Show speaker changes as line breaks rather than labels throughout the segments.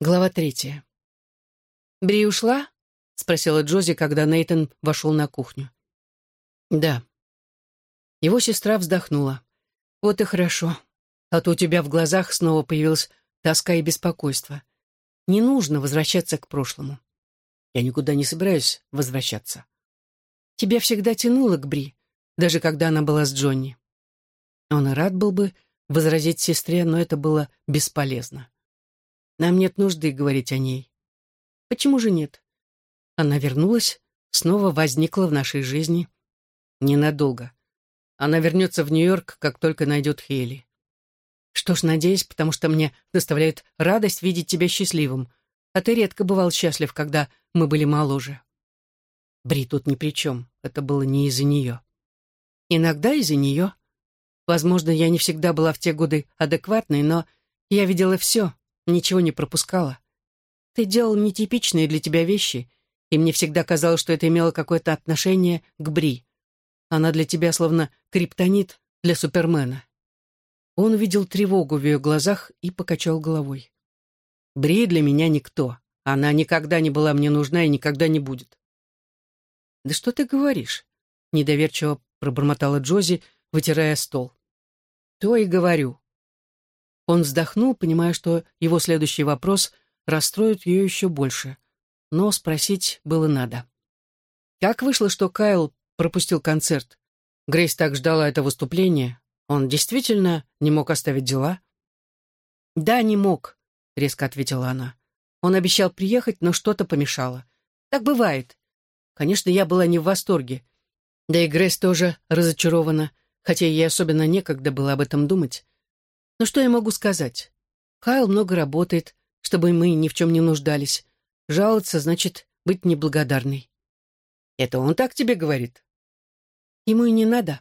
Глава третья. «Бри ушла?» — спросила Джози, когда Нейтон вошел на кухню. «Да». Его сестра вздохнула. «Вот и хорошо. А то у тебя в глазах снова появилась тоска и беспокойство. Не нужно возвращаться к прошлому. Я никуда не собираюсь возвращаться. Тебя всегда тянуло к Бри, даже когда она была с Джонни». Он и рад был бы возразить сестре, но это было бесполезно. Нам нет нужды говорить о ней. Почему же нет? Она вернулась, снова возникла в нашей жизни. Ненадолго. Она вернется в Нью-Йорк, как только найдет Хейли. Что ж, надеюсь, потому что мне доставляет радость видеть тебя счастливым. А ты редко бывал счастлив, когда мы были моложе. Бри тут ни при чем. Это было не из-за нее. Иногда из-за нее. Возможно, я не всегда была в те годы адекватной, но я видела все, ничего не пропускала. Ты делал нетипичные для тебя вещи, и мне всегда казалось, что это имело какое-то отношение к Бри. Она для тебя словно криптонит для Супермена. Он видел тревогу в ее глазах и покачал головой. Бри для меня никто. Она никогда не была мне нужна и никогда не будет. «Да что ты говоришь?» — недоверчиво пробормотала Джози, вытирая стол. «То и говорю. Он вздохнул, понимая, что его следующий вопрос расстроит ее еще больше. Но спросить было надо. Как вышло, что Кайл пропустил концерт? Грейс так ждала это выступление. Он действительно не мог оставить дела? «Да, не мог», — резко ответила она. Он обещал приехать, но что-то помешало. Так бывает. Конечно, я была не в восторге. Да и Грейс тоже разочарована, хотя ей особенно некогда было об этом думать. Но что я могу сказать? Кайл много работает, чтобы мы ни в чем не нуждались. Жаловаться значит быть неблагодарной. Это он так тебе говорит? Ему и не надо.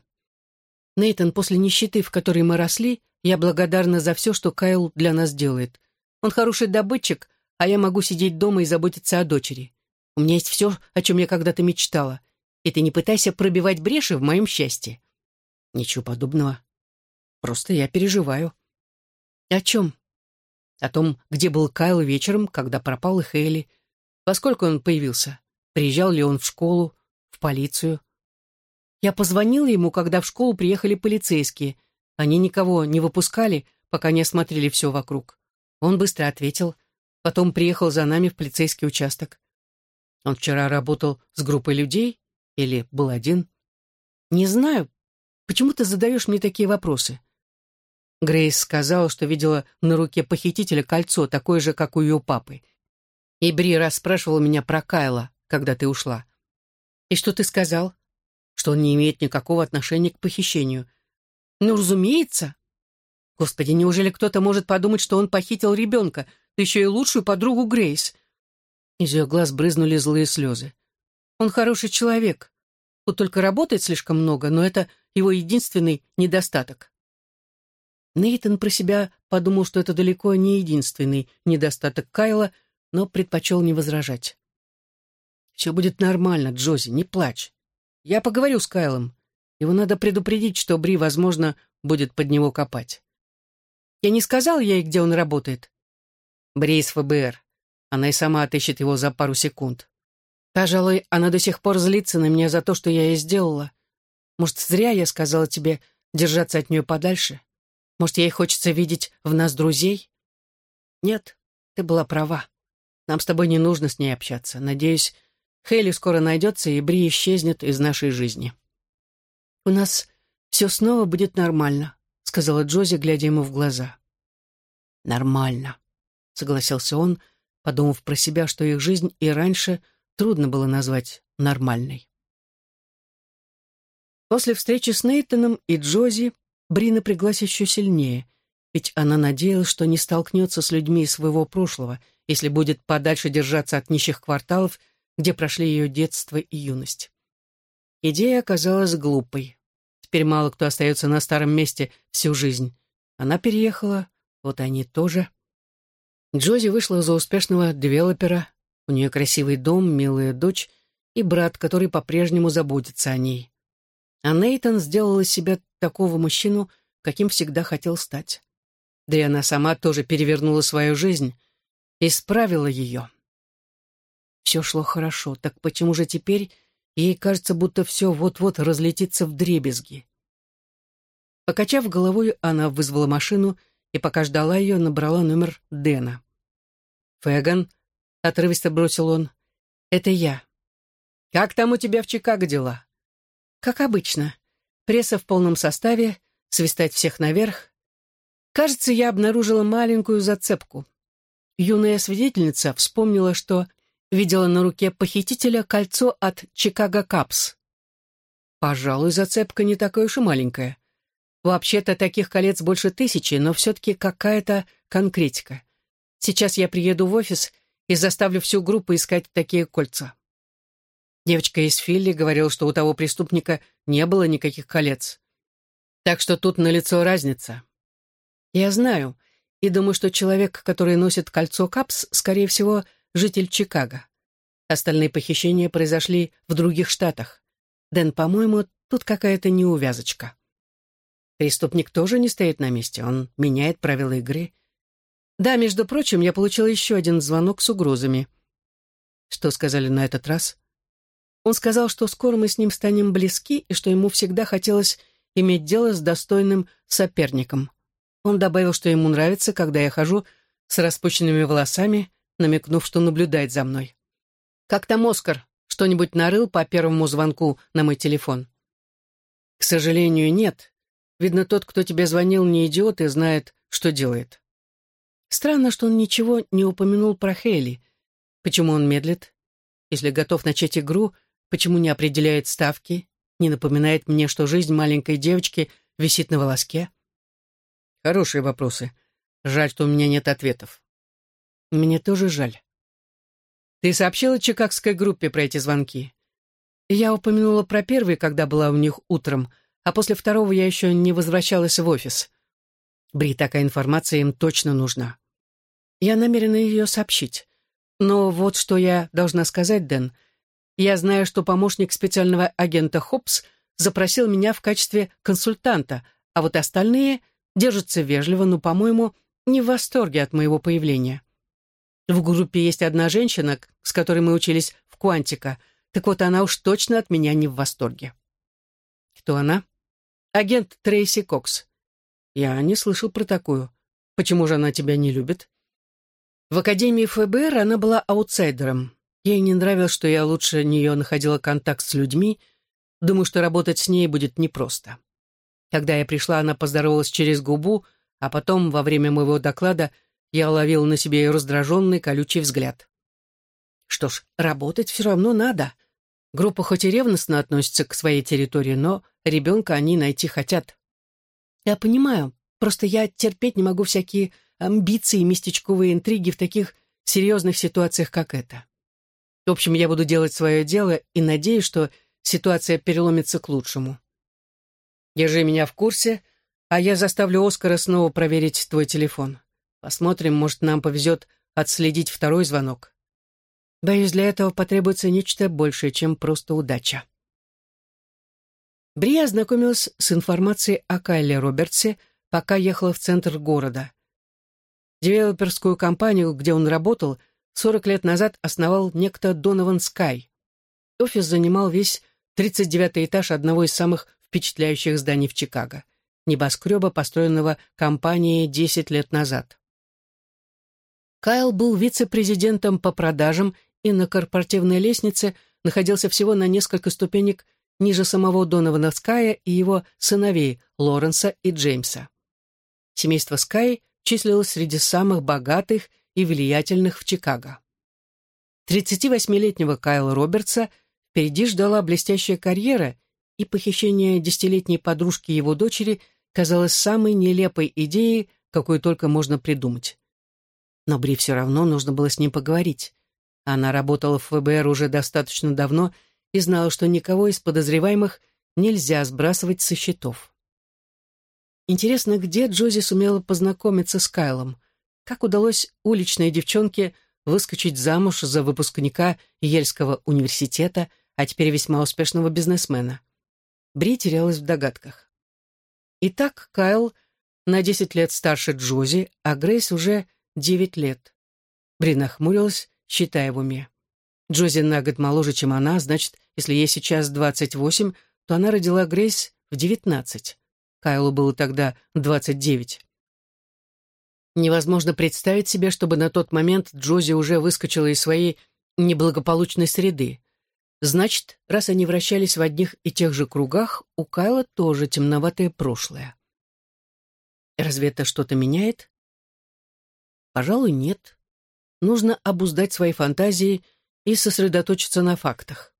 Нейтан, после нищеты, в которой мы росли, я благодарна за все, что Кайл для нас делает. Он хороший добытчик, а я могу сидеть дома и заботиться о дочери. У меня есть все, о чем я когда-то мечтала. И ты не пытайся пробивать бреши в моем счастье. Ничего подобного. Просто я переживаю. «О чем?» «О том, где был Кайл вечером, когда пропал и Хейли. Во сколько он появился? Приезжал ли он в школу, в полицию?» Я позвонила ему, когда в школу приехали полицейские. Они никого не выпускали, пока не осмотрели все вокруг. Он быстро ответил. Потом приехал за нами в полицейский участок. Он вчера работал с группой людей или был один? Не знаю. Почему ты задаешь мне такие вопросы? Грейс сказала, что видела на руке похитителя кольцо, такое же, как у ее папы. И Бри расспрашивала меня про Кайла, когда ты ушла. И что ты сказал? Что он не имеет никакого отношения к похищению. Ну, разумеется. Господи, неужели кто-то может подумать, что он похитил ребенка, да еще и лучшую подругу Грейс? Из ее глаз брызнули злые слезы. Он хороший человек. Вот только работает слишком много, но это его единственный недостаток. Нейтан про себя подумал, что это далеко не единственный недостаток Кайла, но предпочел не возражать. «Все будет нормально, Джози, не плачь. Я поговорю с Кайлом. Его надо предупредить, что Бри, возможно, будет под него копать». «Я не сказал ей, где он работает». «Бри из ФБР. Она и сама отыщет его за пару секунд. Пожалуй, она до сих пор злится на меня за то, что я ей сделала. Может, зря я сказала тебе держаться от нее подальше?» Может, ей хочется видеть в нас друзей? Нет, ты была права. Нам с тобой не нужно с ней общаться. Надеюсь, Хейли скоро найдется, и Бри исчезнет из нашей жизни. У нас все снова будет нормально, сказала Джози, глядя ему в глаза. Нормально, согласился он, подумав про себя, что их жизнь и раньше трудно было назвать нормальной. После встречи с Нейтаном и Джози Бри напряглась еще сильнее, ведь она надеялась, что не столкнется с людьми своего прошлого, если будет подальше держаться от нищих кварталов, где прошли ее детство и юность. Идея оказалась глупой. Теперь мало кто остается на старом месте всю жизнь. Она переехала, вот они тоже. Джози вышла за успешного девелопера, у нее красивый дом, милая дочь и брат, который по-прежнему заботится о ней. А Нейтон сделал из себя такого мужчину, каким всегда хотел стать. Да и она сама тоже перевернула свою жизнь. исправила ее. Все шло хорошо, так почему же теперь ей кажется, будто все вот-вот разлетится в дребезги? Покачав головой, она вызвала машину и, пока ждала ее, набрала номер Дэна. «Фэган», — отрывисто бросил он, — «это я». «Как там у тебя в Чикаго дела?» «Как обычно. Пресса в полном составе, свистать всех наверх. Кажется, я обнаружила маленькую зацепку. Юная свидетельница вспомнила, что видела на руке похитителя кольцо от Чикаго Капс. Пожалуй, зацепка не такая уж и маленькая. Вообще-то таких колец больше тысячи, но все-таки какая-то конкретика. Сейчас я приеду в офис и заставлю всю группу искать такие кольца. Девочка из Филли говорила, что у того преступника не было никаких колец. Так что тут налицо разница. Я знаю, и думаю, что человек, который носит кольцо Капс, скорее всего, житель Чикаго. Остальные похищения произошли в других штатах. Дэн, по-моему, тут какая-то неувязочка. Преступник тоже не стоит на месте, он меняет правила игры. Да, между прочим, я получила еще один звонок с угрозами. Что сказали на этот раз? Он сказал, что скоро мы с ним станем близки и что ему всегда хотелось иметь дело с достойным соперником. Он добавил, что ему нравится, когда я хожу с распущенными волосами, намекнув, что наблюдает за мной. «Как там Оскар? Что-нибудь нарыл по первому звонку на мой телефон?» «К сожалению, нет. Видно, тот, кто тебе звонил, не идиот и знает, что делает. Странно, что он ничего не упомянул про Хейли. Почему он медлит? Если готов начать игру, почему не определяет ставки, не напоминает мне, что жизнь маленькой девочки висит на волоске? Хорошие вопросы. Жаль, что у меня нет ответов. Мне тоже жаль. Ты сообщила чикагской группе про эти звонки? Я упомянула про первый, когда была у них утром — а после второго я еще не возвращалась в офис. Бри, такая информация им точно нужна. Я намерена ее сообщить. Но вот что я должна сказать, Дэн. Я знаю, что помощник специального агента Хопс запросил меня в качестве консультанта, а вот остальные держатся вежливо, но, по-моему, не в восторге от моего появления. В группе есть одна женщина, с которой мы учились в Квантика, так вот она уж точно от меня не в восторге. Кто она? Агент Трейси Кокс. Я не слышал про такую. Почему же она тебя не любит? В Академии ФБР она была аутсайдером. Ей не нравилось, что я лучше нее находила контакт с людьми. Думаю, что работать с ней будет непросто. Когда я пришла, она поздоровалась через губу, а потом, во время моего доклада, я ловил на себе раздраженный, колючий взгляд. Что ж, работать все равно надо. Группа хоть и ревностно относится к своей территории, но ребенка они найти хотят. Я понимаю, просто я терпеть не могу всякие амбиции и местечковые интриги в таких серьезных ситуациях, как эта. В общем, я буду делать свое дело и надеюсь, что ситуация переломится к лучшему. Держи меня в курсе, а я заставлю Оскара снова проверить твой телефон. Посмотрим, может, нам повезет отследить второй звонок. Боюсь, для этого потребуется нечто большее, чем просто удача. Бри ознакомилась с информацией о Кайле Робертсе, пока ехала в центр города. Девелоперскую компанию, где он работал, 40 лет назад основал некто Донован Скай. Офис занимал весь 39-й этаж одного из самых впечатляющих зданий в Чикаго, небоскреба, построенного компанией 10 лет назад. Кайл был вице-президентом по продажам и на корпоративной лестнице находился всего на несколько ступенек ниже самого Донована Ская и его сыновей Лоренса и Джеймса. Семейство Скай числилось среди самых богатых и влиятельных в Чикаго. 38-летнего Кайла Робертса впереди ждала блестящая карьера, и похищение десятилетней подружки его дочери казалось самой нелепой идеей, какую только можно придумать. Но Бри все равно нужно было с ним поговорить. Она работала в ФБР уже достаточно давно и знала, что никого из подозреваемых нельзя сбрасывать со счетов. Интересно, где Джози сумела познакомиться с Кайлом? Как удалось уличной девчонке выскочить замуж за выпускника Ельского университета, а теперь весьма успешного бизнесмена? Бри терялась в догадках. Итак, Кайл на 10 лет старше Джози, а Грейс уже 9 лет. Бри нахмурилась, считая в уме. Джози на год моложе, чем она, значит, если ей сейчас двадцать восемь, то она родила Грейс в девятнадцать. Кайлу было тогда двадцать девять. Невозможно представить себе, чтобы на тот момент Джози уже выскочила из своей неблагополучной среды. Значит, раз они вращались в одних и тех же кругах, у Кайла тоже темноватое прошлое. Разве это что-то меняет? Пожалуй, нет. Нужно обуздать свои фантазии и сосредоточиться на фактах.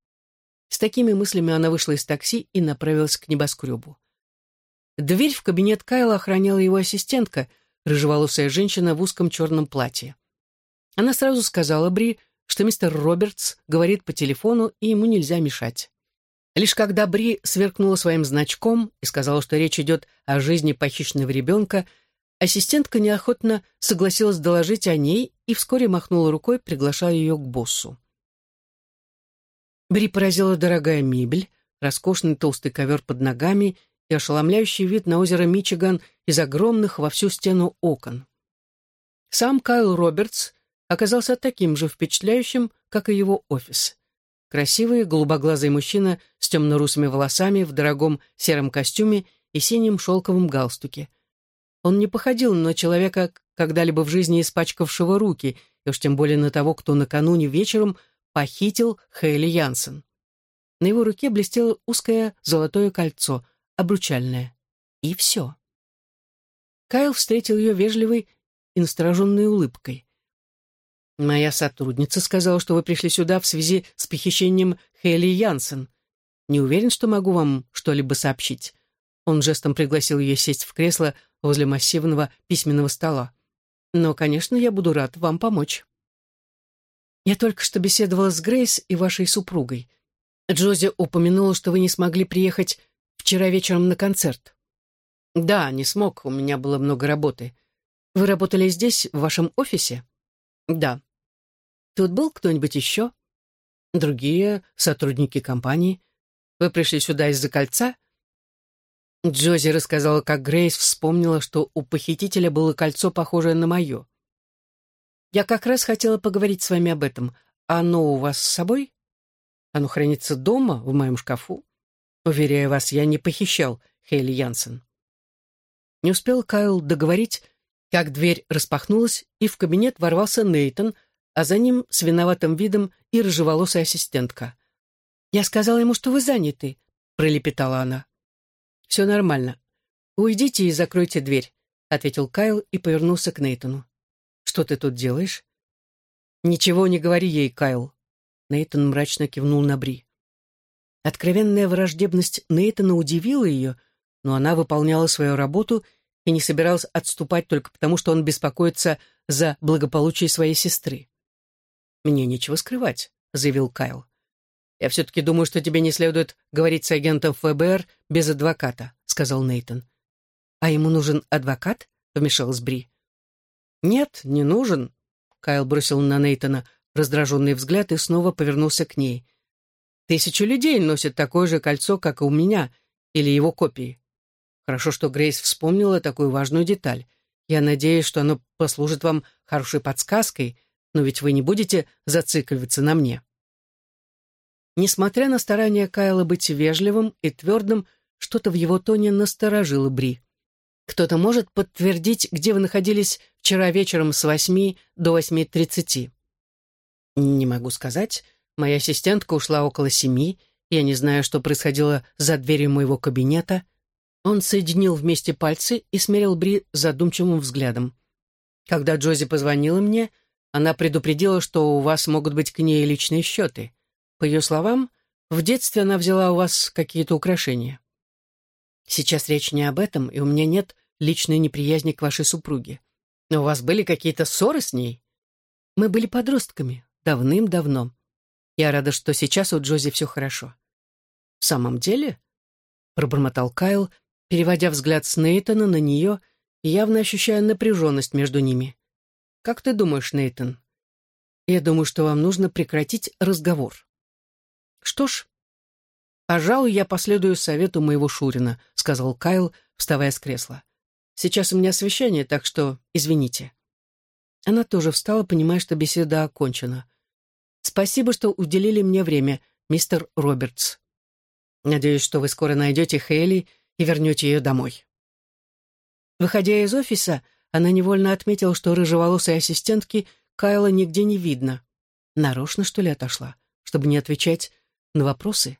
С такими мыслями она вышла из такси и направилась к небоскребу. Дверь в кабинет Кайла охраняла его ассистентка — рыжеволосая женщина в узком черном платье. Она сразу сказала Бри, что мистер Робертс говорит по телефону, и ему нельзя мешать. Лишь когда Бри сверкнула своим значком и сказала, что речь идет о жизни похищенного ребенка, ассистентка неохотно согласилась доложить о ней и вскоре махнула рукой, приглашая ее к боссу. Бри поразила дорогая мебель, роскошный толстый ковер под ногами и ошеломляющий вид на озеро Мичиган из огромных во всю стену окон. Сам Кайл Робертс оказался таким же впечатляющим, как и его офис. Красивый, голубоглазый мужчина с темно-русыми волосами в дорогом сером костюме и синем шелковом галстуке. Он не походил на человека, когда-либо в жизни испачкавшего руки, и уж тем более на того, кто накануне вечером похитил Хейли Янсен. На его руке блестело узкое золотое кольцо, обручальное. И все. Кайл встретил ее вежливой и настороженной улыбкой. «Моя сотрудница сказала, что вы пришли сюда в связи с похищением Хейли Янсен. Не уверен, что могу вам что-либо сообщить». Он жестом пригласил ее сесть в кресло возле массивного письменного стола. «Но, конечно, я буду рад вам помочь». «Я только что беседовала с Грейс и вашей супругой. Джози упомянула, что вы не смогли приехать вчера вечером на концерт. Да, не смог, у меня было много работы. Вы работали здесь, в вашем офисе? Да. Тут был кто-нибудь еще? Другие сотрудники компании? Вы пришли сюда из-за кольца? Джози рассказала, как Грейс вспомнила, что у похитителя было кольцо, похожее на мое. Я как раз хотела поговорить с вами об этом. Оно у вас с собой? Оно хранится дома, в моем шкафу. Уверяю вас, я не похищал Хейли Янсен. Не успел Кайл договорить, как дверь распахнулась, и в кабинет ворвался Нейтон, а за ним с виноватым видом и рыжеволосая ассистентка. «Я сказала ему, что вы заняты», — пролепетала она. «Все нормально. Уйдите и закройте дверь», — ответил Кайл и повернулся к Нейтону. «Что ты тут делаешь?» «Ничего не говори ей, Кайл». Нейтон мрачно кивнул на Бри. Откровенная враждебность Нейтана удивила ее, но она выполняла свою работу и не собиралась отступать только потому, что он беспокоится за благополучие своей сестры. «Мне нечего скрывать», — заявил Кайл. «Я все-таки думаю, что тебе не следует говорить с агентом ФБР без адвоката», — сказал Нейтан. «А ему нужен адвокат?» — вмешалась Бри. «Нет, не нужен», — Кайл бросил на Нейтана раздраженный взгляд и снова повернулся к ней. Тысячу людей носят такое же кольцо, как и у меня, или его копии. Хорошо, что Грейс вспомнила такую важную деталь. Я надеюсь, что оно послужит вам хорошей подсказкой, но ведь вы не будете зацикливаться на мне. Несмотря на старания Кайла быть вежливым и твердым, что-то в его тоне насторожило Бри. «Кто-то может подтвердить, где вы находились вчера вечером с восьми до восьми тридцати?» «Не могу сказать. Моя ассистентка ушла около семи, я не знаю, что происходило за дверью моего кабинета. Он соединил вместе пальцы и смерил Бри задумчивым взглядом. Когда Джози позвонила мне, она предупредила, что у вас могут быть к ней личные счеты. По ее словам, в детстве она взяла у вас какие-то украшения. Сейчас речь не об этом, и у меня нет личной неприязни к вашей супруге. Но у вас были какие-то ссоры с ней? Мы были подростками, давным-давно. Я рада, что сейчас у Джози все хорошо. В самом деле? Пробормотал Кайл, переводя взгляд с Нейтана на нее и явно ощущая напряженность между ними. Как ты думаешь, Нейтан? Я думаю, что вам нужно прекратить разговор. Что ж, пожалуй, я последую совету моего Шурина, сказал Кайл, вставая с кресла. Сейчас у меня совещание, так что извините. Она тоже встала, понимая, что беседа окончена. «Спасибо, что уделили мне время, мистер Робертс. Надеюсь, что вы скоро найдете Хейли и вернете ее домой». Выходя из офиса, она невольно отметила, что рыжеволосой ассистентки Кайла нигде не видно. Нарочно, что ли, отошла, чтобы не отвечать на вопросы?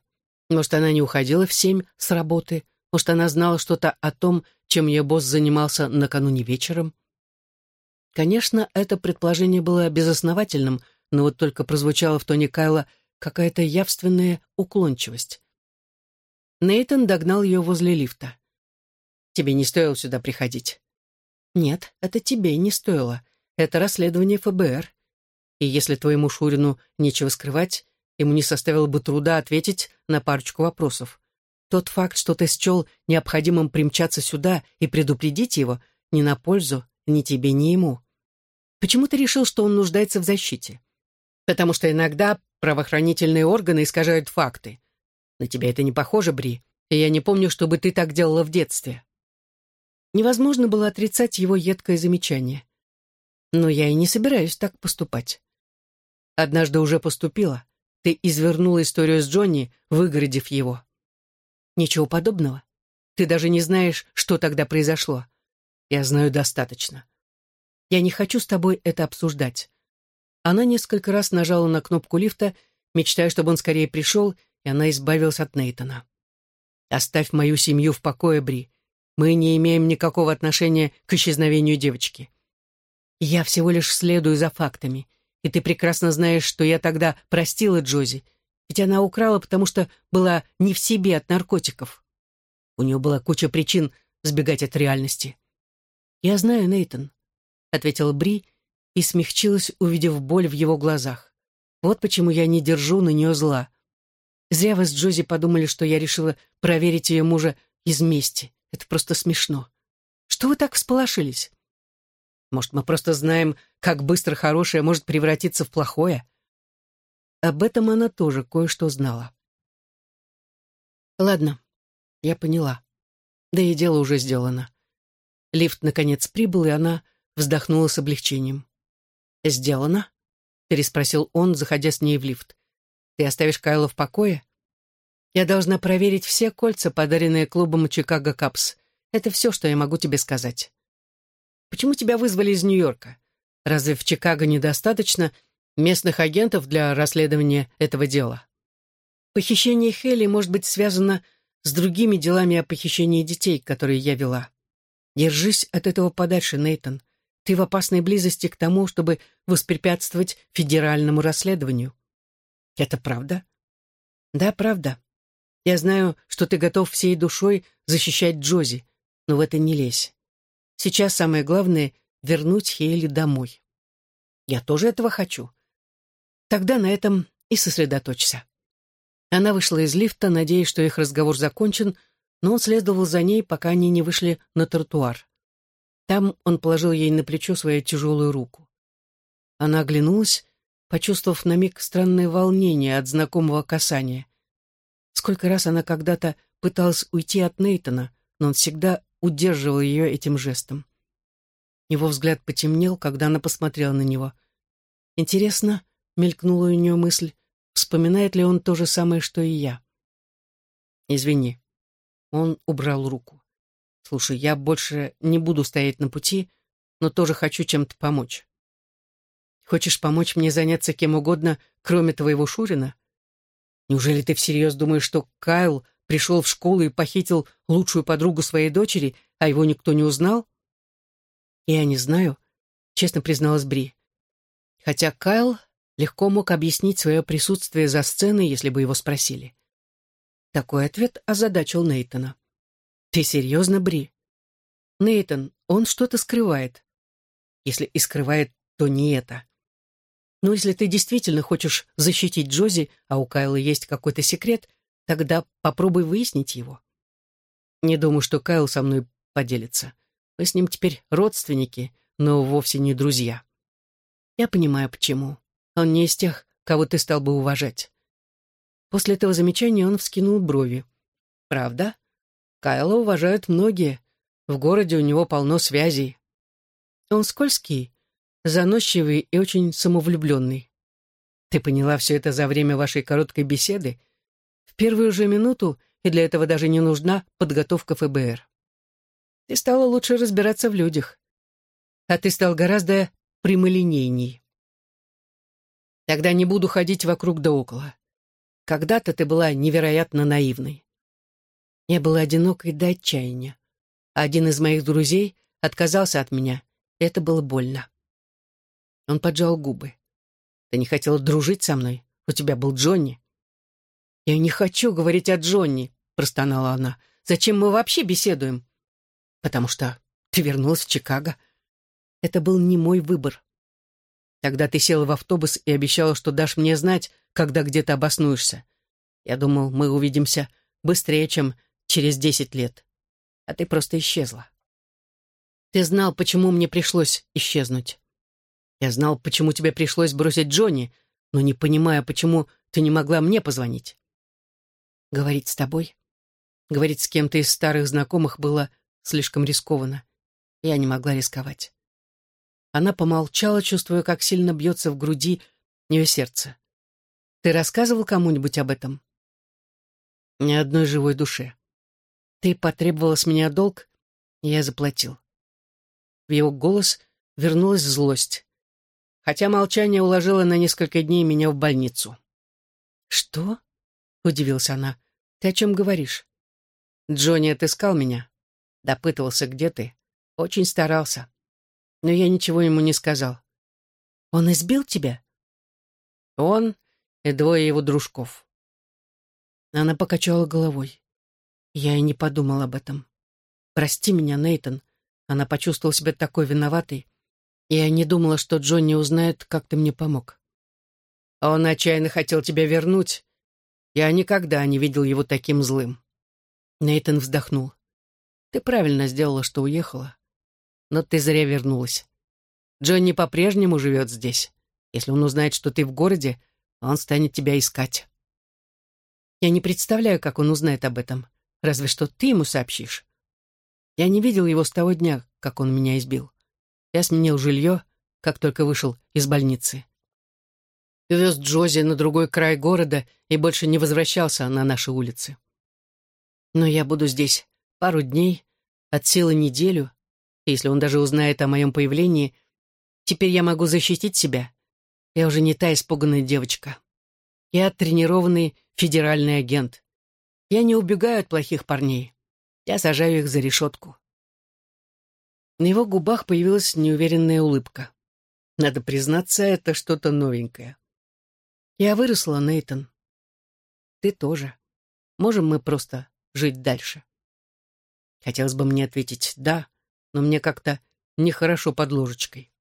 Может, она не уходила в семь с работы? Может, она знала что-то о том, чем ее босс занимался накануне вечером? Конечно, это предположение было безосновательным, но вот только прозвучало в тоне Кайла какая-то явственная уклончивость. Нейтон догнал ее возле лифта. «Тебе не стоило сюда приходить». «Нет, это тебе не стоило. Это расследование ФБР. И если твоему Шурину нечего скрывать, ему не составило бы труда ответить на парочку вопросов. Тот факт, что ты счел необходимым примчаться сюда и предупредить его, не на пользу ни тебе, ни ему. Почему ты решил, что он нуждается в защите? Потому что иногда правоохранительные органы искажают факты. На тебя это не похоже, Бри, и я не помню, чтобы ты так делала в детстве. Невозможно было отрицать его едкое замечание. Но я и не собираюсь так поступать. Однажды уже поступила. Ты извернула историю с Джонни, выгородив его. Ничего подобного. Ты даже не знаешь, что тогда произошло. Я знаю достаточно. Я не хочу с тобой это обсуждать. Она несколько раз нажала на кнопку лифта, мечтая, чтобы он скорее пришел, и она избавилась от Нейтона. «Оставь мою семью в покое, Бри. Мы не имеем никакого отношения к исчезновению девочки. Я всего лишь следую за фактами, и ты прекрасно знаешь, что я тогда простила Джози, ведь она украла, потому что была не в себе от наркотиков. У нее была куча причин сбегать от реальности. «Я знаю, Нейтон», — ответила Бри и смягчилась, увидев боль в его глазах. «Вот почему я не держу на нее зла. Зря вы с Джози подумали, что я решила проверить ее мужа из мести. Это просто смешно. Что вы так всполошились? Может, мы просто знаем, как быстро хорошее может превратиться в плохое?» Об этом она тоже кое-что знала. Ладно, я поняла. Да и дело уже сделано. Лифт, наконец, прибыл, и она вздохнула с облегчением. «Сделано?» — переспросил он, заходя с ней в лифт. «Ты оставишь Кайла в покое?» «Я должна проверить все кольца, подаренные клубом Чикаго Капс. Это все, что я могу тебе сказать». «Почему тебя вызвали из Нью-Йорка? Разве в Чикаго недостаточно местных агентов для расследования этого дела. Похищение Хелли может быть связано с другими делами о похищении детей, которые я вела. Держись от этого подальше, Нейтон. Ты в опасной близости к тому, чтобы воспрепятствовать федеральному расследованию. Это правда? Да, правда. Я знаю, что ты готов всей душой защищать Джози, но в это не лезь. Сейчас самое главное — вернуть Хейли домой. Я тоже этого хочу. Тогда на этом и сосредоточься. Она вышла из лифта, надеясь, что их разговор закончен, но он следовал за ней, пока они не вышли на тротуар. Там он положил ей на плечо свою тяжелую руку. Она оглянулась, почувствовав на миг странное волнение от знакомого касания. Сколько раз она когда-то пыталась уйти от Нейтона, но он всегда удерживал ее этим жестом. Его взгляд потемнел, когда она посмотрела на него. Интересно, мелькнула у нее мысль, вспоминает ли он то же самое, что и я. «Извини». Он убрал руку. «Слушай, я больше не буду стоять на пути, но тоже хочу чем-то помочь. Хочешь помочь мне заняться кем угодно, кроме твоего Шурина? Неужели ты всерьез думаешь, что Кайл пришел в школу и похитил лучшую подругу своей дочери, а его никто не узнал?» «Я не знаю», — честно призналась Бри. Хотя Кайл легко мог объяснить свое присутствие за сценой, если бы его спросили. Такой ответ озадачил Нейтона. «Ты серьезно, Бри?» «Нейтан, он что-то скрывает. Если и скрывает, то не это. Но если ты действительно хочешь защитить Джози, а у Кайла есть какой-то секрет, тогда попробуй выяснить его. Не думаю, что Кайл со мной поделится. Мы с ним теперь родственники, но вовсе не друзья. Я понимаю, почему. Он не из тех, кого ты стал бы уважать. После этого замечания он вскинул брови. Правда? Кайла уважают многие. В городе у него полно связей. Он скользкий, заносчивый и очень самовлюбленный. Ты поняла все это за время вашей короткой беседы? В первую же минуту, и для этого даже не нужна подготовка ФБР. Ты стала лучше разбираться в людях. А ты стал гораздо прямолинейней. Тогда не буду ходить вокруг да около. Когда-то ты была невероятно наивной. Я была одинокой до отчаяния. Один из моих друзей отказался от меня. Это было больно. Он поджал губы. Ты не хотела дружить со мной? У тебя был Джонни. Я не хочу говорить о Джонни, простонала она. Зачем мы вообще беседуем? Потому что ты вернулась в Чикаго. Это был не мой выбор. Тогда ты села в автобус и обещала, что дашь мне знать, когда где-то обоснуешься. Я думал, мы увидимся быстрее, чем через десять лет. А ты просто исчезла. Ты знал, почему мне пришлось исчезнуть. Я знал, почему тебе пришлось бросить Джонни, но не понимая, почему ты не могла мне позвонить. Говорить с тобой, говорить с кем-то из старых знакомых было слишком рискованно. Я не могла рисковать. Она помолчала, чувствуя, как сильно бьется в груди ее сердце. «Ты рассказывал кому-нибудь об этом?» «Ни одной живой душе. Ты потребовала с меня долг, и я заплатил». В его голос вернулась злость хотя молчание уложило на несколько дней меня в больницу. «Что?» — удивилась она. «Ты о чем говоришь?» «Джонни отыскал меня. Допытывался, где ты. Очень старался. Но я ничего ему не сказал». «Он избил тебя?» «Он и двое его дружков». Она покачала головой. Я и не подумал об этом. «Прости меня, Нейтон. Она почувствовала себя такой виноватой. Я не думала, что Джонни узнает, как ты мне помог. Он отчаянно хотел тебя вернуть. Я никогда не видел его таким злым. Нейтан вздохнул. Ты правильно сделала, что уехала. Но ты зря вернулась. Джонни по-прежнему живет здесь. Если он узнает, что ты в городе, он станет тебя искать. Я не представляю, как он узнает об этом. Разве что ты ему сообщишь. Я не видел его с того дня, как он меня избил. Я сменил жилье, как только вышел из больницы. Вез Джози на другой край города и больше не возвращался на наши улицы. Но я буду здесь пару дней, от силы неделю, если он даже узнает о моем появлении, теперь я могу защитить себя. Я уже не та испуганная девочка. Я тренированный федеральный агент. Я не убегаю от плохих парней. Я сажаю их за решетку. На его губах появилась неуверенная улыбка. Надо признаться, это что-то новенькое. Я выросла, Нейтон. Ты тоже. Можем мы просто жить дальше? Хотелось бы мне ответить «да», но мне как-то нехорошо под ложечкой.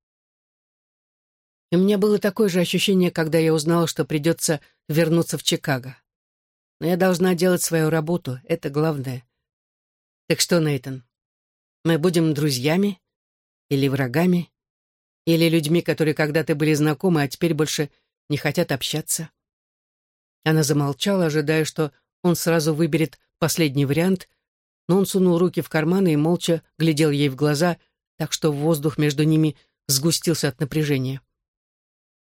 И у меня было такое же ощущение, когда я узнала, что придется вернуться в Чикаго. Но я должна делать свою работу, это главное. Так что, Нейтан, мы будем друзьями или врагами, или людьми, которые когда-то были знакомы, а теперь больше не хотят общаться. Она замолчала, ожидая, что он сразу выберет последний вариант, но он сунул руки в карманы и молча глядел ей в глаза, так что воздух между ними сгустился от напряжения.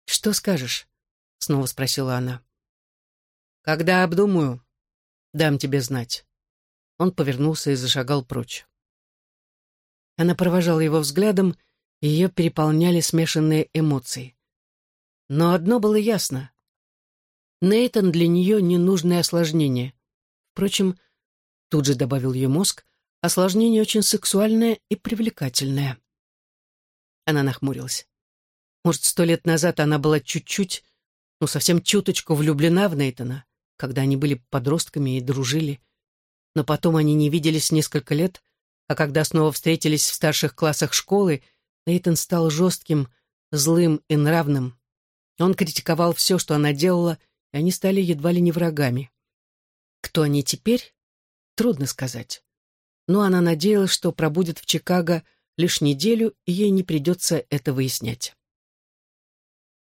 «Что скажешь?» — снова спросила она. «Когда обдумаю, дам тебе знать». Он повернулся и зашагал прочь. Она провожала его взглядом, и ее переполняли смешанные эмоции. Но одно было ясно. Нейтан для нее ненужное осложнение. Впрочем, тут же добавил ее мозг, осложнение очень сексуальное и привлекательное. Она нахмурилась. Может, сто лет назад она была чуть-чуть, ну, совсем чуточку влюблена в Нейтана, когда они были подростками и дружили. Но потом они не виделись несколько лет, а когда снова встретились в старших классах школы, Нейтан стал жестким, злым и нравным. Он критиковал все, что она делала, и они стали едва ли не врагами. Кто они теперь? Трудно сказать. Но она надеялась, что пробудет в Чикаго лишь неделю, и ей не придется это выяснять.